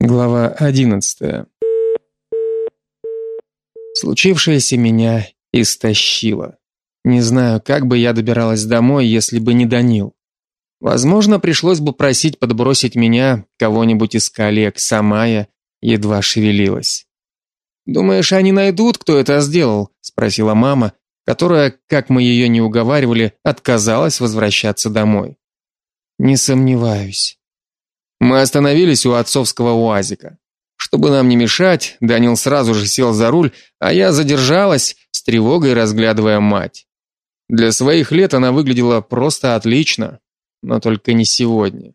Глава одиннадцатая. Случившееся меня истощило. Не знаю, как бы я добиралась домой, если бы не Данил. Возможно, пришлось бы просить подбросить меня кого-нибудь из коллег, сама я едва шевелилась. «Думаешь, они найдут, кто это сделал?» – спросила мама, которая, как мы ее не уговаривали, отказалась возвращаться домой. «Не сомневаюсь». Мы остановились у отцовского УАЗика. Чтобы нам не мешать, Данил сразу же сел за руль, а я задержалась, с тревогой разглядывая мать. Для своих лет она выглядела просто отлично, но только не сегодня.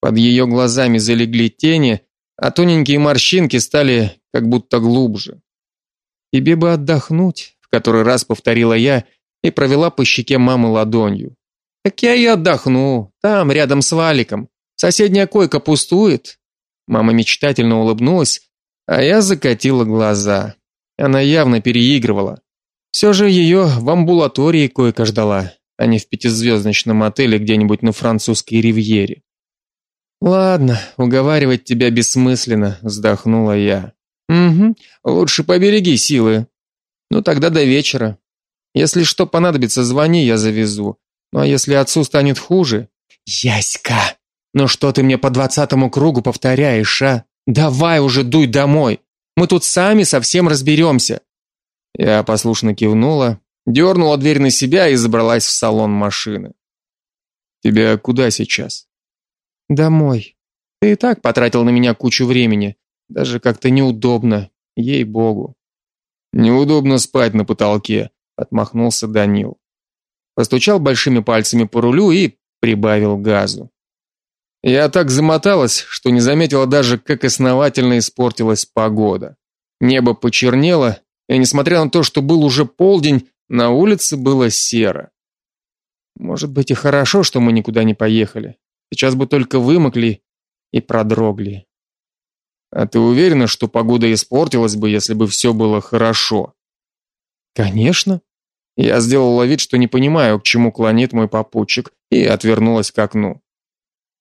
Под ее глазами залегли тени, а тоненькие морщинки стали как будто глубже. Тебе бы отдохнуть, в который раз повторила я и провела по щеке мамы ладонью. Так я и отдохну, там, рядом с Валиком. Соседняя койка пустует. Мама мечтательно улыбнулась, а я закатила глаза. Она явно переигрывала. Все же ее в амбулатории койка ждала, а не в пятизвездочном отеле где-нибудь на французской ривьере. Ладно, уговаривать тебя бессмысленно, вздохнула я. Угу. Лучше побереги силы. Ну тогда до вечера. Если что понадобится, звони, я завезу. Ну а если отцу станет хуже, Яська, ну что ты мне по двадцатому кругу повторяешь, а? Давай уже дуй домой. Мы тут сами совсем разберемся». Я послушно кивнула, дернула дверь на себя и забралась в салон машины. Тебя куда сейчас? Домой. Ты и так потратил на меня кучу времени, даже как-то неудобно, ей-богу. Неудобно спать на потолке, отмахнулся Данил. Постучал большими пальцами по рулю и прибавил газу. Я так замоталась, что не заметила даже, как основательно испортилась погода. Небо почернело, и несмотря на то, что был уже полдень, на улице было серо. Может быть и хорошо, что мы никуда не поехали. Сейчас бы только вымокли и продрогли. А ты уверена, что погода испортилась бы, если бы все было хорошо? Конечно. Я сделала вид, что не понимаю, к чему клонит мой попутчик, и отвернулась к окну.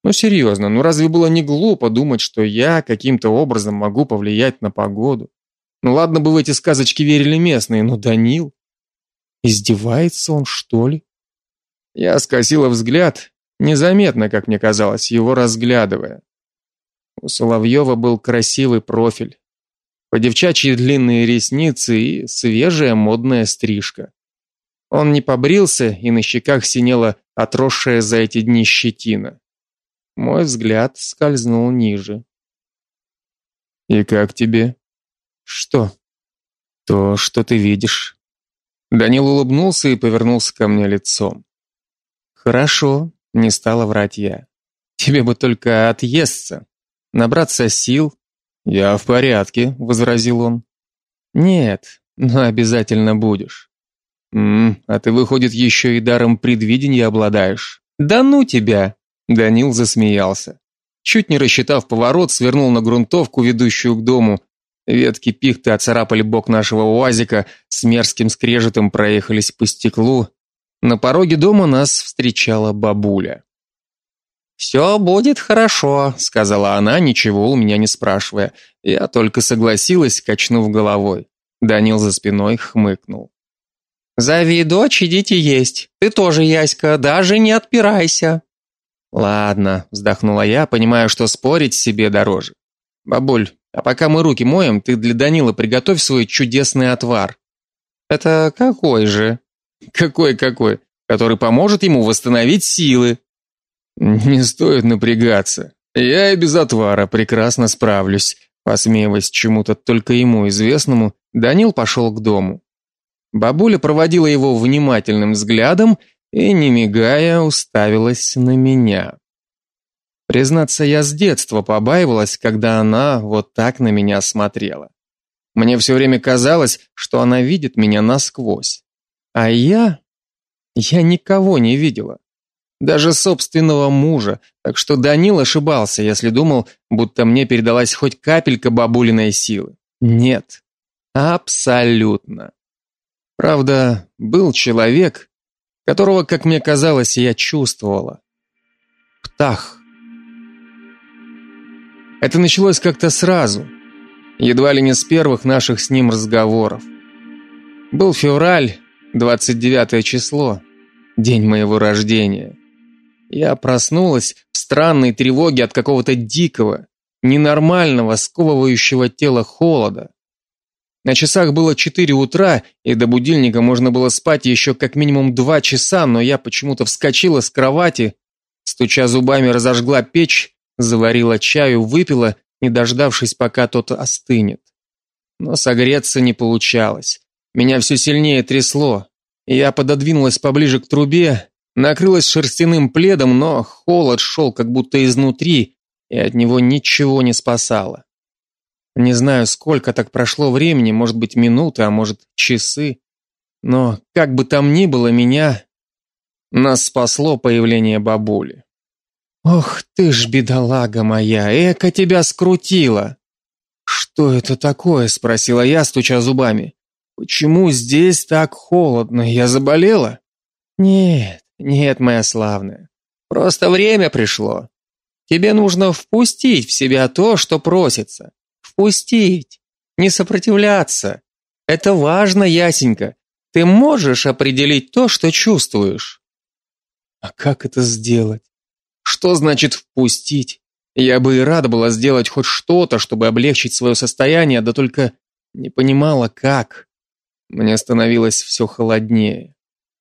Ну серьезно, ну разве было не глупо думать, что я каким-то образом могу повлиять на погоду? Ну ладно бы в эти сказочки верили местные, но Данил издевается он, что ли? Я скосила взгляд, незаметно, как мне казалось, его разглядывая. У Соловьева был красивый профиль, по-девчачьи длинные ресницы и свежая модная стрижка. Он не побрился, и на щеках синела отросшая за эти дни щетина. Мой взгляд скользнул ниже. И как тебе? Что? То, что ты видишь. Данил улыбнулся и повернулся ко мне лицом. Хорошо, не стала врать я. Тебе бы только отъесться, набраться сил. Я в порядке, возразил он. Нет, но обязательно будешь. М, а ты выходит еще и даром предвидения обладаешь. Да ну тебя, Данил засмеялся. Чуть не рассчитав поворот, свернул на грунтовку, ведущую к дому. Ветки пихты оцарапали бок нашего УАЗика, с мерзким скрежетом проехались по стеклу. На пороге дома нас встречала бабуля. «Все будет хорошо», — сказала она, ничего у меня не спрашивая. Я только согласилась, качнув головой. Данил за спиной хмыкнул. «Зови дочь, идите есть. Ты тоже, Яська, даже не отпирайся». Ладно, вздохнула я, понимая, что спорить себе дороже. Бабуль, а пока мы руки моем, ты для Данила приготовь свой чудесный отвар. Это какой же? Какой какой? Который поможет ему восстановить силы. Не стоит напрягаться. Я и без отвара прекрасно справлюсь. Посмеиваясь чему-то только ему известному, Данил пошел к дому. Бабуля проводила его внимательным взглядом и, не мигая, уставилась на меня. Признаться, я с детства побаивалась, когда она вот так на меня смотрела. Мне все время казалось, что она видит меня насквозь. А я... я никого не видела. Даже собственного мужа, так что Данил ошибался, если думал, будто мне передалась хоть капелька бабулиной силы. Нет, абсолютно. Правда, был человек, которого, как мне казалось, я чувствовала. Птах. Это началось как-то сразу, едва ли не с первых наших с ним разговоров. Был февраль, 29 число, день моего рождения. Я проснулась в странной тревоге от какого-то дикого, ненормального, сковывающего тело холода. На часах было 4 утра, и до будильника можно было спать еще как минимум два часа, но я почему-то вскочила с кровати, стуча зубами, разожгла печь, заварила чаю, выпила, не дождавшись, пока тот остынет. Но согреться не получалось. Меня все сильнее трясло. Я пододвинулась поближе к трубе, накрылась шерстяным пледом, но холод шел как будто изнутри, и от него ничего не спасало. Не знаю, сколько так прошло времени, может быть, минуты, а может, часы. Но как бы там ни было, меня нас спасло появление бабули. Ох ты ж бедолага моя, эко тебя скрутила. Что это такое, спросила я, стуча зубами. Почему здесь так холодно? Я заболела? Нет, нет, моя славная. Просто время пришло. Тебе нужно впустить в себя то, что просится. Впустить, не сопротивляться. Это важно, Ясенька. Ты можешь определить то, что чувствуешь. А как это сделать? Что значит впустить? Я бы и рада была сделать хоть что-то, чтобы облегчить свое состояние, да только не понимала как. Мне становилось все холоднее.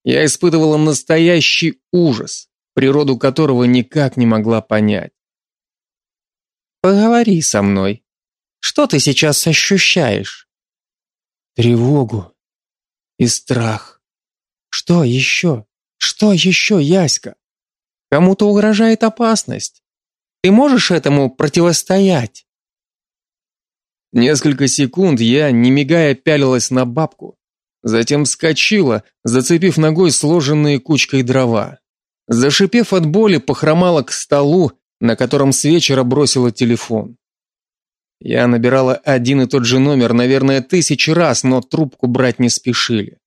Я испытывала настоящий ужас, природу которого никак не могла понять. Поговори со мной. Что ты сейчас ощущаешь? Тревогу и страх. Что еще? Что еще, Яська? Кому-то угрожает опасность. Ты можешь этому противостоять? Несколько секунд я, не мигая, пялилась на бабку, затем вскочила, зацепив ногой сложенные кучкой дрова. Зашипев от боли, похромала к столу, на котором с вечера бросила телефон. Я набирала один и тот же номер, наверное, тысячи раз, но трубку брать не спешили.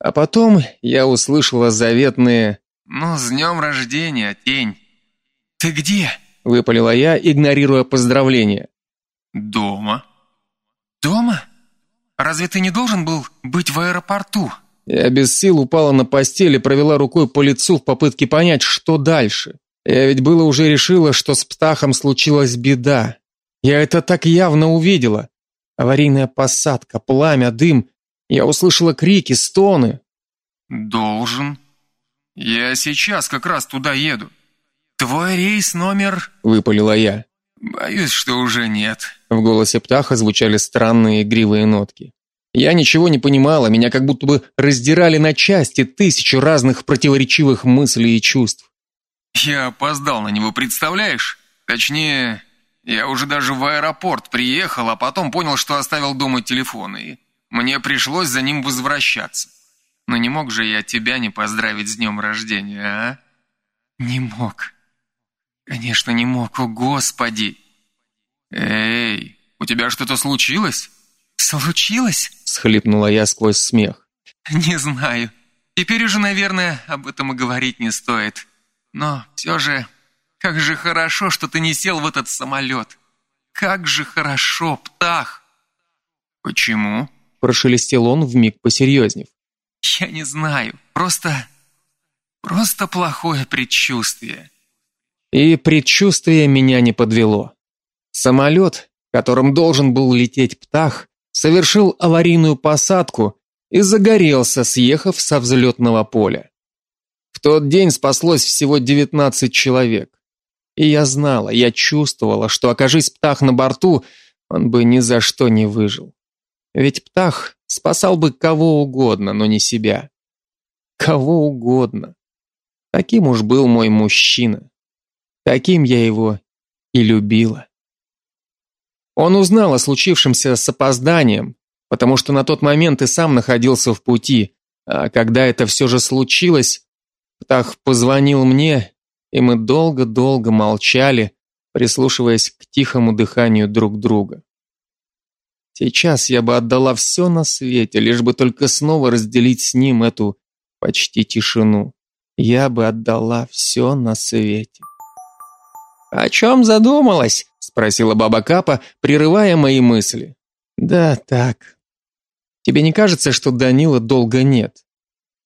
А потом я услышала заветные «Ну, с днем рождения, тень!» «Ты где?» – выпалила я, игнорируя поздравления. «Дома». «Дома? Разве ты не должен был быть в аэропорту?» Я без сил упала на постель и провела рукой по лицу в попытке понять, что дальше. Я ведь было уже решила, что с Птахом случилась беда. Я это так явно увидела. Аварийная посадка, пламя, дым. Я услышала крики, стоны. Должен. Я сейчас как раз туда еду. Твой рейс номер... Выпалила я. Боюсь, что уже нет. В голосе Птаха звучали странные игривые нотки. Я ничего не понимала, меня как будто бы раздирали на части тысячи разных противоречивых мыслей и чувств. Я опоздал на него, представляешь? Точнее, я уже даже в аэропорт приехал, а потом понял, что оставил дома телефон, и мне пришлось за ним возвращаться. Но не мог же я тебя не поздравить с днем рождения, а? Не мог. Конечно, не мог, о господи. Эй, у тебя что-то случилось? Случилось? Схлипнула я сквозь смех. Не знаю. Теперь уже, наверное, об этом и говорить не стоит. Но все же, как же хорошо, что ты не сел в этот самолет. Как же хорошо, птах!» «Почему?» – прошелестел он, вмиг посерьезнев. «Я не знаю. Просто... просто плохое предчувствие». И предчувствие меня не подвело. Самолет, которым должен был лететь птах, совершил аварийную посадку и загорелся, съехав со взлетного поля тот день спаслось всего 19 человек. И я знала, я чувствовала, что окажись Птах на борту, он бы ни за что не выжил. Ведь Птах спасал бы кого угодно, но не себя. Кого угодно. Таким уж был мой мужчина. Таким я его и любила. Он узнал о случившемся с опозданием, потому что на тот момент и сам находился в пути, а когда это все же случилось, Птах позвонил мне, и мы долго-долго молчали, прислушиваясь к тихому дыханию друг друга. Сейчас я бы отдала все на свете, лишь бы только снова разделить с ним эту почти тишину. Я бы отдала все на свете. «О чем задумалась?» спросила баба Капа, прерывая мои мысли. Да, так. Тебе не кажется, что Данила долго нет?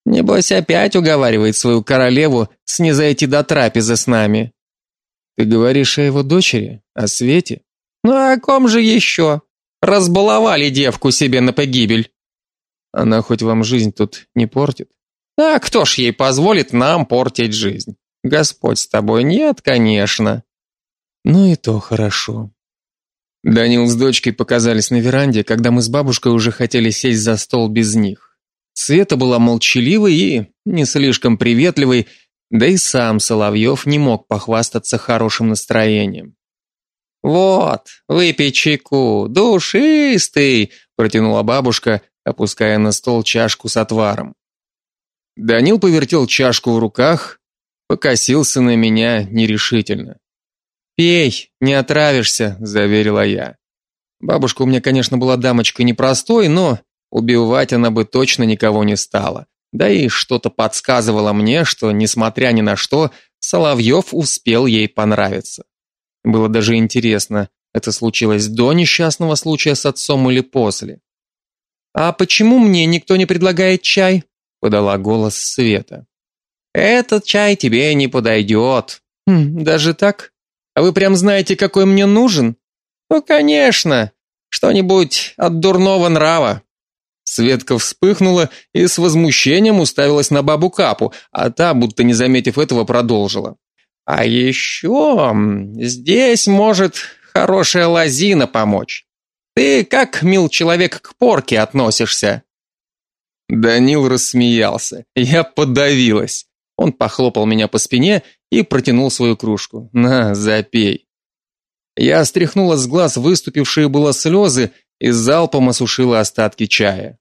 Небось опять уговаривает свою королеву снизойти до трапезы с нами. Ты говоришь о его дочери, о Свете? Ну о ком же еще? Разбаловали девку себе на погибель. Она хоть вам жизнь тут не портит? А кто ж ей позволит нам портить жизнь? Господь с тобой нет, конечно. Ну и то хорошо. Данил с дочкой показались на веранде, когда мы с бабушкой уже хотели сесть за стол без них. Света была молчаливой и не слишком приветливой, да и сам Соловьев не мог похвастаться хорошим настроением. Вот, выпей чайку, душистый, протянула бабушка, опуская на стол чашку с отваром. Данил повертел чашку в руках, покосился на меня нерешительно. «Пей, не отравишься», — заверила я. Бабушка у меня, конечно, была дамочкой непростой, но убивать она бы точно никого не стала. Да и что-то подсказывало мне, что, несмотря ни на что, Соловьев успел ей понравиться. Было даже интересно, это случилось до несчастного случая с отцом или после. «А почему мне никто не предлагает чай?» — подала голос Света. «Этот чай тебе не подойдет». Хм, «Даже так? А вы прям знаете, какой мне нужен?» «Ну, конечно. Что-нибудь от дурного нрава». Светка вспыхнула и с возмущением уставилась на бабу Капу, а та, будто не заметив этого, продолжила. «А еще здесь может хорошая лозина помочь. Ты как, мил человек, к порке относишься?» Данил рассмеялся. Я подавилась. Он похлопал меня по спине и протянул свою кружку. «На, запей». Я стряхнула с глаз выступившие было слезы и залпом осушила остатки чая.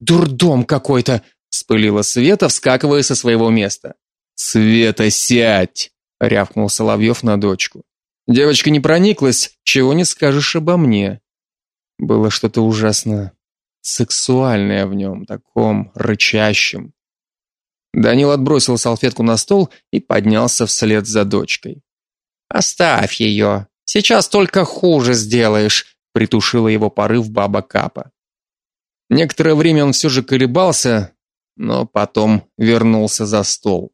«Дурдом какой-то!» — спылила Света, вскакивая со своего места. «Света, сядь!» — рявкнул Соловьев на дочку. Девочка не прониклась, чего не скажешь обо мне. Было что-то ужасно сексуальное в нем, таком рычащем. Данил отбросил салфетку на стол и поднялся вслед за дочкой. Оставь ее. Сейчас только хуже сделаешь, притушила его порыв баба Капа. Некоторое время он все же колебался, но потом вернулся за стол.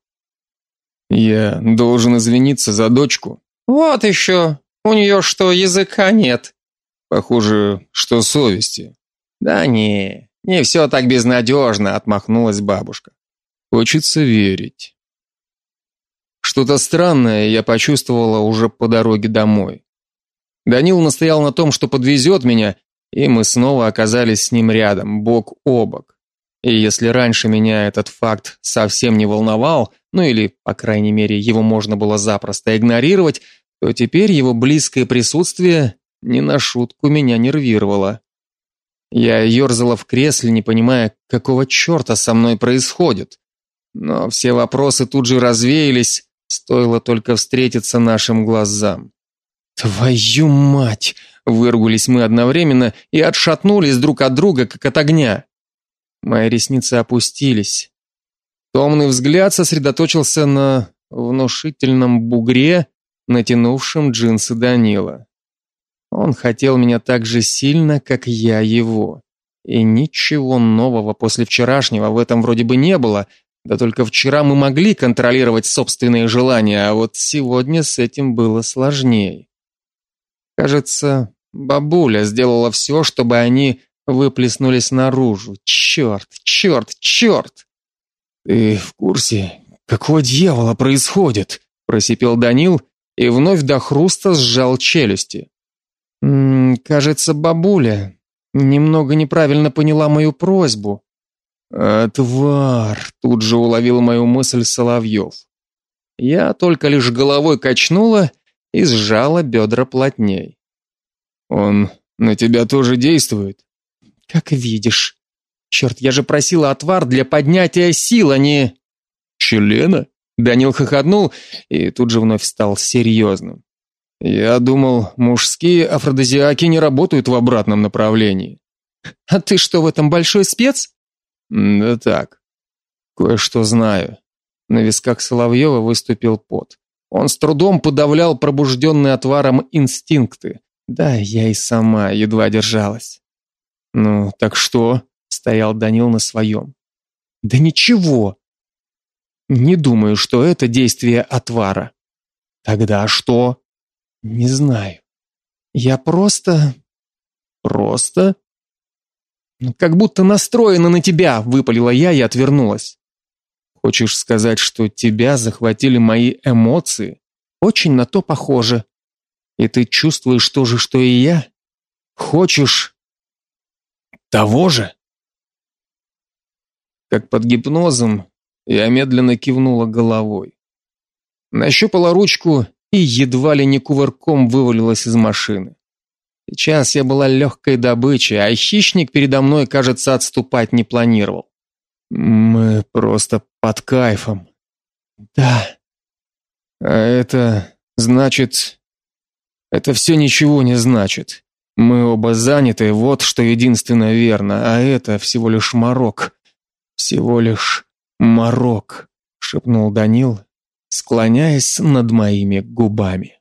Я должен извиниться за дочку. Вот еще. У нее что, языка нет? Похоже, что совести. Да не, не все так безнадежно», — отмахнулась бабушка. Хочется верить. Что-то странное я почувствовала уже по дороге домой. Данил настоял на том, что подвезет меня, и мы снова оказались с ним рядом, бок о бок. И если раньше меня этот факт совсем не волновал, ну или, по крайней мере, его можно было запросто игнорировать, то теперь его близкое присутствие не на шутку меня нервировало. Я ерзала в кресле, не понимая, какого черта со мной происходит. Но все вопросы тут же развеялись, стоило только встретиться нашим глазам. Твою мать, выругались мы одновременно и отшатнулись друг от друга, как от огня. Мои ресницы опустились. Томный взгляд сосредоточился на внушительном бугре, натянувшем джинсы Данила. Он хотел меня так же сильно, как я его. И ничего нового после вчерашнего в этом вроде бы не было, да только вчера мы могли контролировать собственные желания, а вот сегодня с этим было сложнее. Кажется, бабуля сделала все, чтобы они выплеснулись наружу. Черт, черт, черт! Ты в курсе, какого дьявола происходит? просипел Данил и вновь до хруста сжал челюсти. М -м, кажется, бабуля немного неправильно поняла мою просьбу. Тварь, тут же уловил мою мысль Соловьев. Я только лишь головой качнула и сжала бедра плотней. Он на тебя тоже действует? Как видишь. Черт, я же просила отвар для поднятия сил, а не члена. Данил хохотнул и тут же вновь стал серьезным. Я думал, мужские афродизиаки не работают в обратном направлении. А ты что, в этом большой спец? Да так. Кое-что знаю. На висках Соловьева выступил пот. Он с трудом подавлял пробужденные отваром инстинкты. Да, я и сама едва держалась. Ну, так что? стоял Данил на своем. Да ничего. Не думаю, что это действие отвара. Тогда что? Не знаю. Я просто просто как будто настроена на тебя, выпалила я и отвернулась. Хочешь сказать, что тебя захватили мои эмоции? Очень на то похоже. И ты чувствуешь то же, что и я? Хочешь того же? Как под гипнозом, я медленно кивнула головой. Нащупала ручку и едва ли не кувырком вывалилась из машины. Сейчас я была легкой добычей, а хищник передо мной, кажется, отступать не планировал. Мы просто под кайфом. Да. А это значит... Это все ничего не значит. Мы оба заняты, вот что единственно верно, а это всего лишь морок всего лишь морок, шепнул Данил, склоняясь над моими губами.